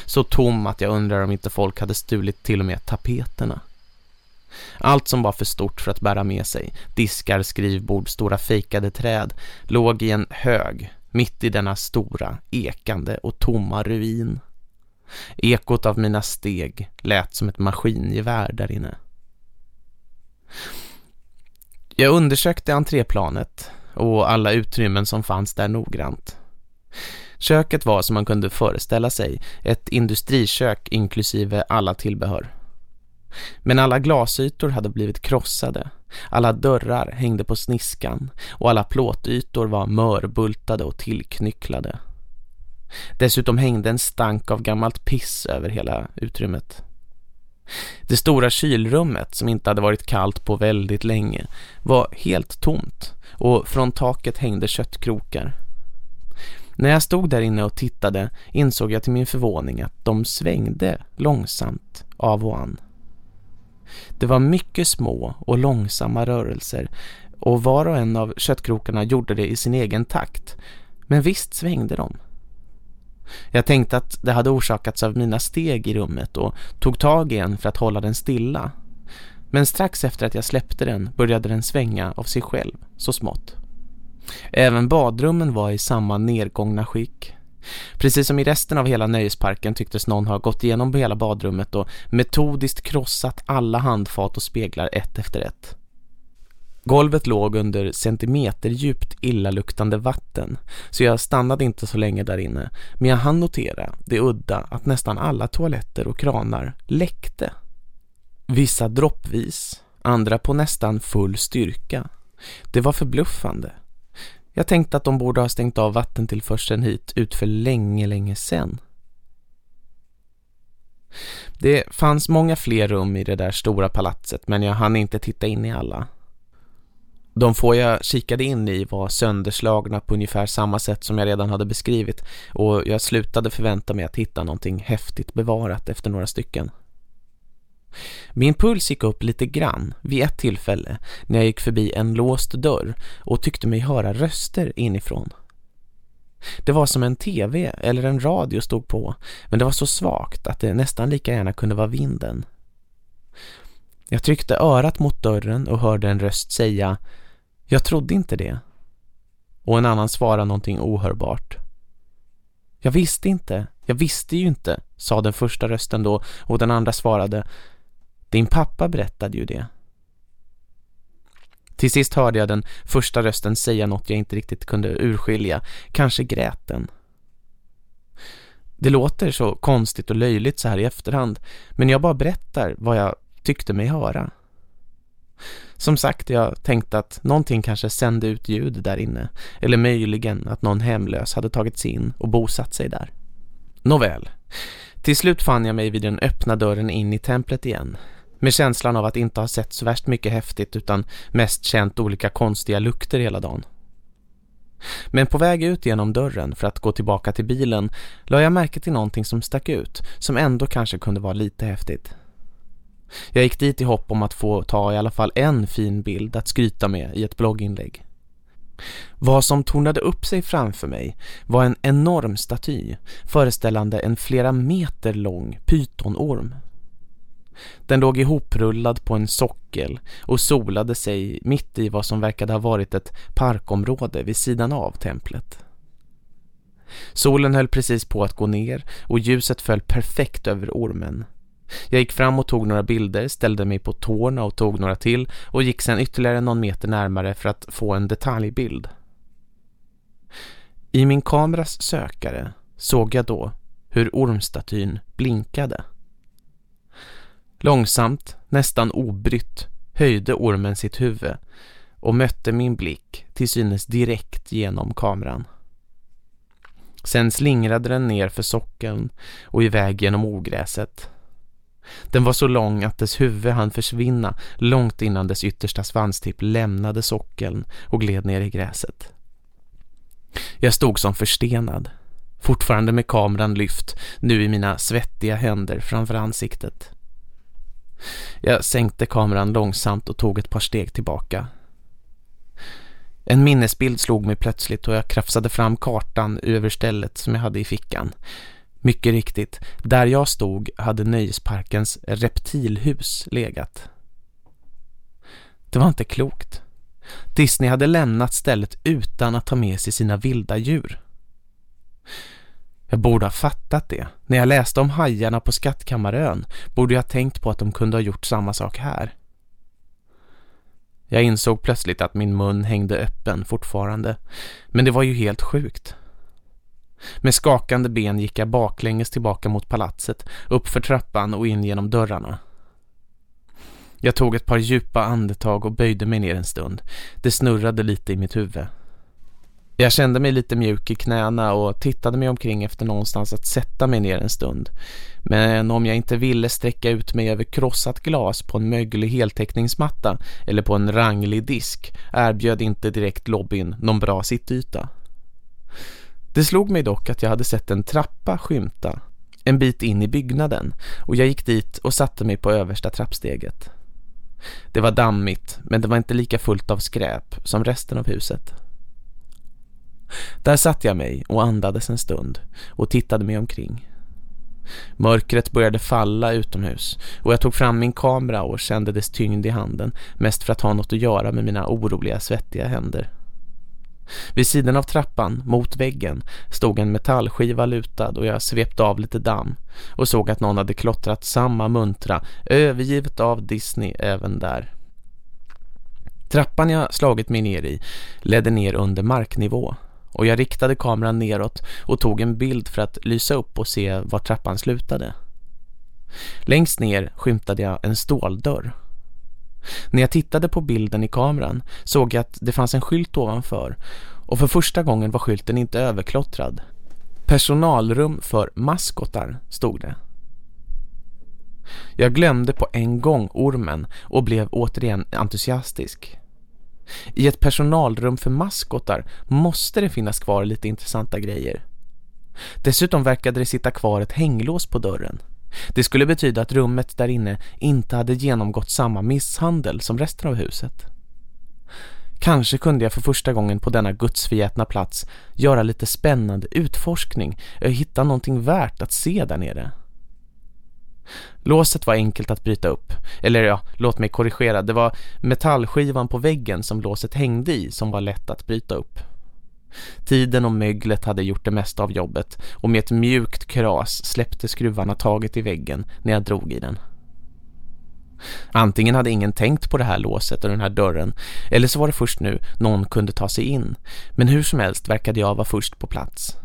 Så tom att jag undrar om inte folk hade stulit till och med tapeterna. Allt som var för stort för att bära med sig, diskar, skrivbord, stora fejkade träd, låg i en hög mitt i denna stora, ekande och tomma ruin. Ekot av mina steg lät som ett maskingevär där inne. Jag undersökte entréplanet och alla utrymmen som fanns där noggrant. Köket var som man kunde föreställa sig ett industrikök inklusive alla tillbehör. Men alla glasytor hade blivit krossade. Alla dörrar hängde på sniskan och alla plåtytor var mörbultade och tillknycklade. Dessutom hängde en stank av gammalt piss över hela utrymmet. Det stora kylrummet, som inte hade varit kallt på väldigt länge, var helt tomt och från taket hängde köttkrokar. När jag stod där inne och tittade insåg jag till min förvåning att de svängde långsamt av och an. Det var mycket små och långsamma rörelser och var och en av köttkrokarna gjorde det i sin egen takt. Men visst svängde de. Jag tänkte att det hade orsakats av mina steg i rummet och tog tag i en för att hålla den stilla. Men strax efter att jag släppte den började den svänga av sig själv, så smått. Även badrummen var i samma nedgångna skick. Precis som i resten av hela nöjesparken tycktes någon ha gått igenom hela badrummet och metodiskt krossat alla handfat och speglar ett efter ett. Golvet låg under centimeter djupt illaluktande vatten så jag stannade inte så länge där inne men jag hann notera det udda att nästan alla toaletter och kranar läckte. Vissa droppvis, andra på nästan full styrka. Det var förbluffande. Jag tänkte att de borde ha stängt av vattentillförseln hit ut för länge, länge sedan. Det fanns många fler rum i det där stora palatset men jag hann inte titta in i alla. De få jag kikade in i var sönderslagna på ungefär samma sätt som jag redan hade beskrivit och jag slutade förvänta mig att hitta någonting häftigt bevarat efter några stycken. Min puls gick upp lite grann vid ett tillfälle när jag gick förbi en låst dörr och tyckte mig höra röster inifrån. Det var som en tv eller en radio stod på, men det var så svagt att det nästan lika gärna kunde vara vinden. Jag tryckte örat mot dörren och hörde en röst säga Jag trodde inte det. Och en annan svarade någonting ohörbart. Jag visste inte, jag visste ju inte, sa den första rösten då och den andra svarade din pappa berättade ju det. Till sist hörde jag den första rösten säga något jag inte riktigt kunde urskilja. Kanske grät den. Det låter så konstigt och löjligt så här i efterhand. Men jag bara berättar vad jag tyckte mig höra. Som sagt, jag tänkte att någonting kanske sände ut ljud där inne. Eller möjligen att någon hemlös hade tagit sig in och bosatt sig där. Nåväl. Till slut fann jag mig vid den öppna dörren in i templet igen. Med känslan av att inte ha sett så värst mycket häftigt utan mest känt olika konstiga lukter hela dagen. Men på väg ut genom dörren för att gå tillbaka till bilen la jag märke till någonting som stack ut, som ändå kanske kunde vara lite häftigt. Jag gick dit i hopp om att få ta i alla fall en fin bild att skryta med i ett blogginlägg. Vad som tornade upp sig framför mig var en enorm staty föreställande en flera meter lång pytonorm den låg ihoprullad på en sockel och solade sig mitt i vad som verkade ha varit ett parkområde vid sidan av templet. Solen höll precis på att gå ner och ljuset föll perfekt över ormen. Jag gick fram och tog några bilder, ställde mig på tårna och tog några till och gick sedan ytterligare någon meter närmare för att få en detaljbild. I min kameras sökare såg jag då hur ormstatyn blinkade. Långsamt, nästan obrytt, höjde ormen sitt huvud och mötte min blick till synes direkt genom kameran. Sen slingrade den ner för sockeln och iväg genom ogräset. Den var så lång att dess huvud hann försvinna långt innan dess yttersta svanstipp lämnade sockeln och gled ner i gräset. Jag stod som förstenad, fortfarande med kameran lyft, nu i mina svettiga händer framför ansiktet. Jag sänkte kameran långsamt och tog ett par steg tillbaka. En minnesbild slog mig plötsligt och jag krafsade fram kartan över stället som jag hade i fickan. Mycket riktigt, där jag stod hade nöjesparkens reptilhus legat. Det var inte klokt. Disney hade lämnat stället utan att ta med sig sina vilda djur. Jag borde ha fattat det. När jag läste om hajarna på Skattkammarön borde jag ha tänkt på att de kunde ha gjort samma sak här. Jag insåg plötsligt att min mun hängde öppen fortfarande. Men det var ju helt sjukt. Med skakande ben gick jag baklänges tillbaka mot palatset, upp för trappan och in genom dörrarna. Jag tog ett par djupa andetag och böjde mig ner en stund. Det snurrade lite i mitt huvud. Jag kände mig lite mjuk i knäna och tittade mig omkring efter någonstans att sätta mig ner en stund. Men om jag inte ville sträcka ut mig över krossat glas på en möglig heltäckningsmatta eller på en ranglig disk erbjöd inte direkt lobbyn någon bra sittyta. Det slog mig dock att jag hade sett en trappa skymta en bit in i byggnaden och jag gick dit och satte mig på översta trappsteget. Det var dammigt men det var inte lika fullt av skräp som resten av huset. Där satt jag mig och andades en stund och tittade mig omkring. Mörkret började falla utomhus och jag tog fram min kamera och kände dess tyngd i handen mest för att ha något att göra med mina oroliga svettiga händer. Vid sidan av trappan, mot väggen, stod en metallskiva lutad och jag svepte av lite damm och såg att någon hade klottrat samma muntra, övergivet av Disney även där. Trappan jag slagit mig ner i ledde ner under marknivå och jag riktade kameran neråt och tog en bild för att lysa upp och se var trappan slutade. Längst ner skymtade jag en ståldörr. När jag tittade på bilden i kameran såg jag att det fanns en skylt ovanför och för första gången var skylten inte överklottrad. Personalrum för maskotar stod det. Jag glömde på en gång ormen och blev återigen entusiastisk. I ett personalrum för maskotar måste det finnas kvar lite intressanta grejer. Dessutom verkade det sitta kvar ett hänglås på dörren. Det skulle betyda att rummet där inne inte hade genomgått samma misshandel som resten av huset. Kanske kunde jag för första gången på denna gudsförgätna plats göra lite spännande utforskning och hitta någonting värt att se där nere. Låset var enkelt att bryta upp. Eller ja, låt mig korrigera. Det var metallskivan på väggen som låset hängde i som var lätt att bryta upp. Tiden och möglet hade gjort det mesta av jobbet och med ett mjukt kras släppte skruvarna taget i väggen när jag drog i den. Antingen hade ingen tänkt på det här låset och den här dörren eller så var det först nu någon kunde ta sig in. Men hur som helst verkade jag vara först på plats.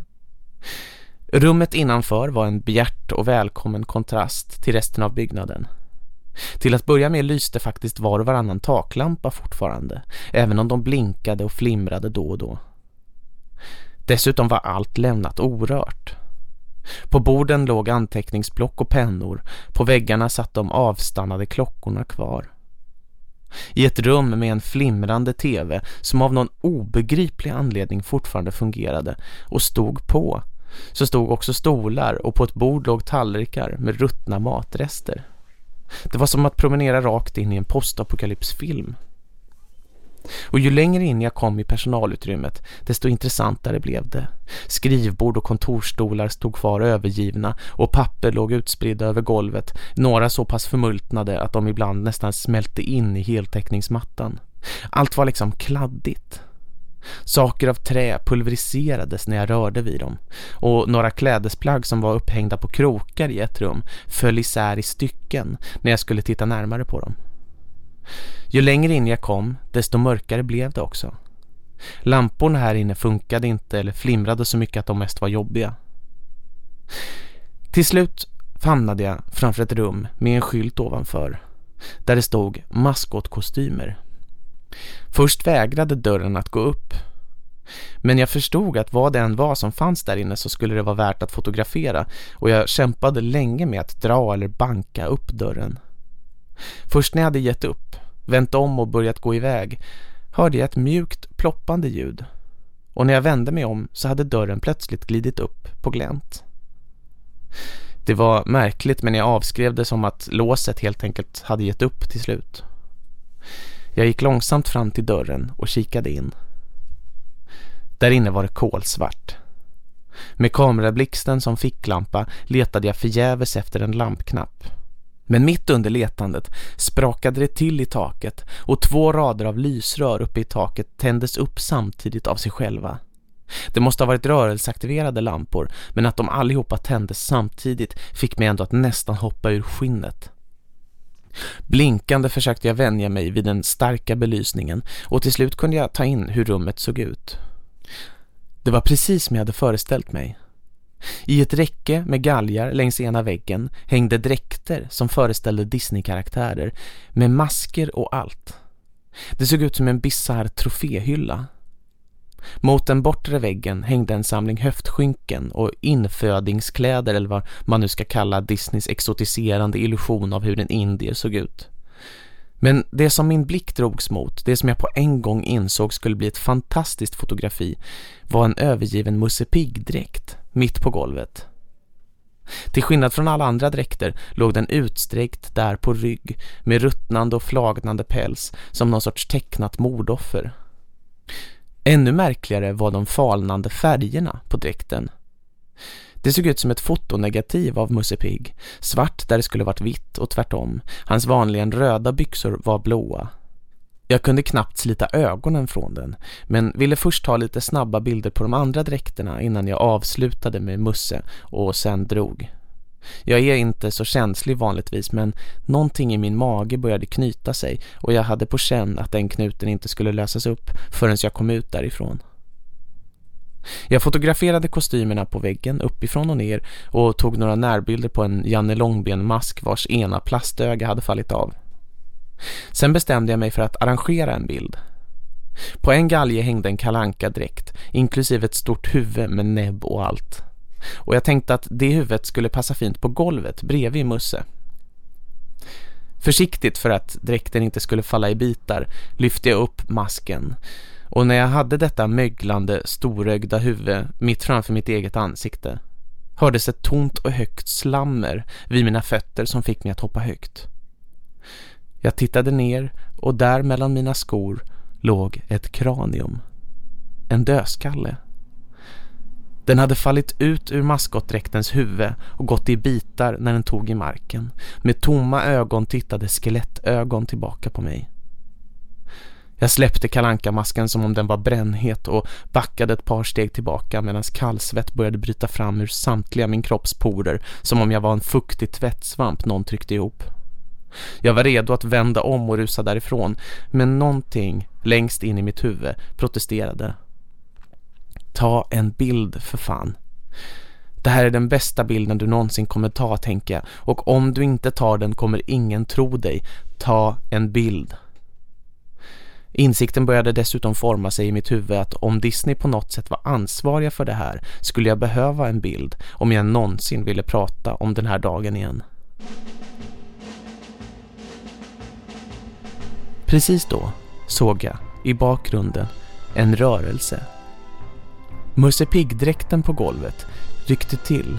Rummet innanför var en bjärt och välkommen kontrast till resten av byggnaden. Till att börja med lyste faktiskt var och varannan taklampa fortfarande, även om de blinkade och flimrade då och då. Dessutom var allt lämnat orört. På borden låg anteckningsblock och pennor, på väggarna satt de avstannade klockorna kvar. I ett rum med en flimrande tv som av någon obegriplig anledning fortfarande fungerade och stod på så stod också stolar och på ett bord låg tallrikar med ruttna matrester. Det var som att promenera rakt in i en postapokalypsfilm. Och ju längre in jag kom i personalutrymmet, desto intressantare blev det. Skrivbord och kontorstolar stod kvar övergivna och papper låg utspridda över golvet, några så pass förmultnade att de ibland nästan smälte in i heltäckningsmattan. Allt var liksom kladdigt. Saker av trä pulveriserades när jag rörde vid dem och några klädesplagg som var upphängda på krokar i ett rum föll isär i stycken när jag skulle titta närmare på dem. Ju längre in jag kom, desto mörkare blev det också. Lamporna här inne funkade inte eller flimrade så mycket att de mest var jobbiga. Till slut famnade jag framför ett rum med en skylt ovanför där det stod maskotkostymer. Först vägrade dörren att gå upp Men jag förstod att vad det än var som fanns där inne så skulle det vara värt att fotografera och jag kämpade länge med att dra eller banka upp dörren. Först när jag hade gett upp, vänt om och börjat gå iväg hörde jag ett mjukt ploppande ljud och när jag vände mig om så hade dörren plötsligt glidit upp på glänt. Det var märkligt men jag avskrev det som att låset helt enkelt hade gett upp till slut. Jag gick långsamt fram till dörren och kikade in. Där inne var det kolsvart. Med kamerablixten som ficklampa letade jag förgäves efter en lampknapp. Men mitt under letandet sprakade det till i taket och två rader av lysrör uppe i taket tändes upp samtidigt av sig själva. Det måste ha varit rörelseaktiverade lampor men att de allihopa tändes samtidigt fick mig ändå att nästan hoppa ur skinnet. Blinkande försökte jag vänja mig vid den starka belysningen och till slut kunde jag ta in hur rummet såg ut. Det var precis som jag hade föreställt mig. I ett räcke med galgar längs ena väggen hängde dräkter som föreställde Disney-karaktärer med masker och allt. Det såg ut som en bizarr troféhylla. Mot den bortre väggen hängde en samling höftskynken och infödingskläder eller vad man nu ska kalla Disneys exotiserande illusion av hur en indier såg ut. Men det som min blick drogs mot, det som jag på en gång insåg skulle bli ett fantastiskt fotografi, var en övergiven Musse Pigg-dräkt mitt på golvet. Till skillnad från alla andra dräkter låg den utsträckt där på rygg med ruttnande och flagnande päls som någon sorts tecknat mordoffer. Ännu märkligare var de falnande färgerna på dräkten. Det såg ut som ett fotonegativ av Musse Pigg. Svart där det skulle varit vitt och tvärtom. Hans vanligen röda byxor var blåa. Jag kunde knappt slita ögonen från den, men ville först ta lite snabba bilder på de andra dräkterna innan jag avslutade med Musse och sen drog. Jag är inte så känslig vanligtvis men någonting i min mage började knyta sig och jag hade på känn att den knuten inte skulle lösas upp förrän jag kom ut därifrån. Jag fotograferade kostymerna på väggen uppifrån och ner och tog några närbilder på en Janne Långben-mask vars ena plastöga hade fallit av. Sen bestämde jag mig för att arrangera en bild. På en galge hängde en kalanka dräkt, inklusive ett stort huvud med näbb och allt. Och jag tänkte att det huvudet skulle passa fint på golvet bredvid Musse. Försiktigt för att dräkten inte skulle falla i bitar lyfte jag upp masken. Och när jag hade detta möglande, storögda huvud mitt framför mitt eget ansikte hördes ett tomt och högt slammer vid mina fötter som fick mig att hoppa högt. Jag tittade ner och där mellan mina skor låg ett kranium. En dödskalle. Den hade fallit ut ur maskotdräktens huvud och gått i bitar när den tog i marken. Med tomma ögon tittade skelettögon tillbaka på mig. Jag släppte kalankamasken som om den var brännhet och backade ett par steg tillbaka medan kallsvett började bryta fram ur samtliga min kroppsporer som om jag var en fuktig tvättsvamp någon tryckte ihop. Jag var redo att vända om och rusa därifrån men någonting längst in i mitt huvud protesterade. Ta en bild för fan. Det här är den bästa bilden du någonsin kommer ta, tänker jag. Och om du inte tar den kommer ingen tro dig. Ta en bild. Insikten började dessutom forma sig i mitt huvud att om Disney på något sätt var ansvariga för det här skulle jag behöva en bild om jag någonsin ville prata om den här dagen igen. Precis då såg jag i bakgrunden en rörelse. Musse Pigg-dräkten på golvet ryckte till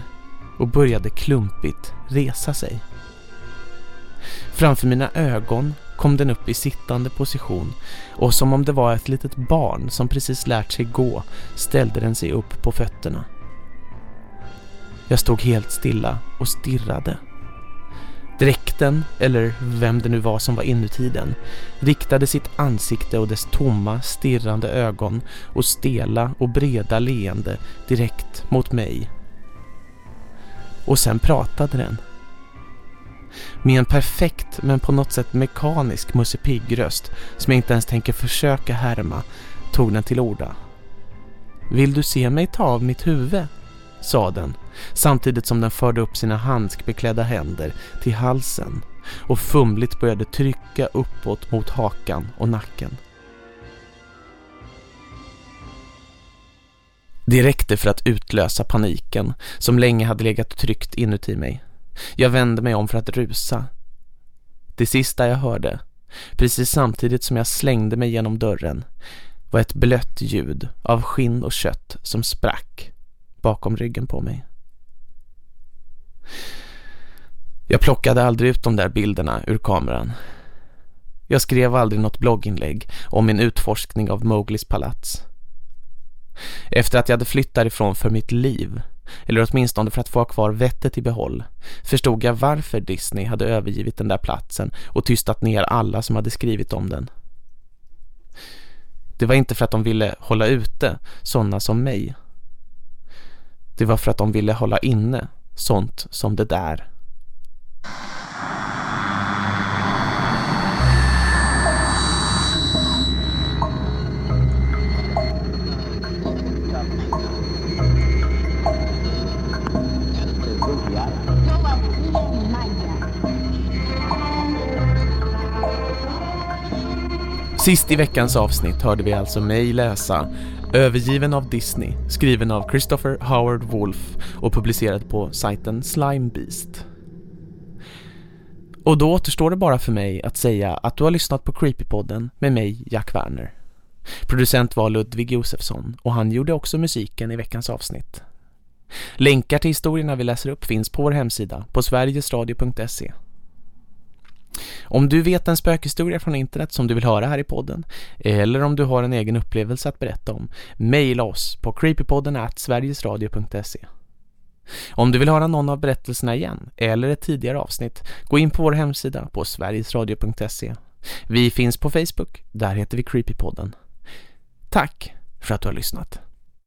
och började klumpigt resa sig. Framför mina ögon kom den upp i sittande position och som om det var ett litet barn som precis lärt sig gå ställde den sig upp på fötterna. Jag stod helt stilla och stirrade. Dräkten, eller vem det nu var som var inuti den, riktade sitt ansikte och dess tomma, stirrande ögon och stela och breda leende direkt mot mig. Och sen pratade den. Med en perfekt men på något sätt mekanisk Musse Pigg-röst som jag inte ens tänker försöka härma tog den till orda. Vill du se mig ta av mitt huvud? sa den samtidigt som den förde upp sina handskbeklädda händer till halsen och fumligt började trycka uppåt mot hakan och nacken. Det räckte för att utlösa paniken som länge hade legat tryckt inuti mig. Jag vände mig om för att rusa. Det sista jag hörde, precis samtidigt som jag slängde mig genom dörren, var ett blött ljud av skinn och kött som sprack bakom ryggen på mig. Jag plockade aldrig ut de där bilderna ur kameran. Jag skrev aldrig något blogginlägg om min utforskning av Mowglis palats. Efter att jag hade flyttat därifrån för mitt liv, eller åtminstone för att få ha kvar vettet i behåll, förstod jag varför Disney hade övergivit den där platsen och tystat ner alla som hade skrivit om den. Det var inte för att de ville hålla ute sådana som mig. Det var för att de ville hålla inne sånt som det där. Sist i veckans avsnitt hörde vi alltså mig läsa Övergiven av Disney, skriven av Christopher Howard Wolf och publicerad på sajten Slime Beast. Och då återstår det bara för mig att säga att du har lyssnat på Creepypodden med mig, Jack Werner. Producent var Ludvig Josefsson och han gjorde också musiken i veckans avsnitt. Länkar till historierna vi läser upp finns på vår hemsida på sverigesradio.se. Om du vet en spökhistoria från internet som du vill höra här i podden eller om du har en egen upplevelse att berätta om, mejla oss på creepypodden at sverigesradio.se. Om du vill höra någon av berättelserna igen eller ett tidigare avsnitt, gå in på vår hemsida på sverigesradio.se. Vi finns på Facebook, där heter vi Creepypodden. Tack för att du har lyssnat.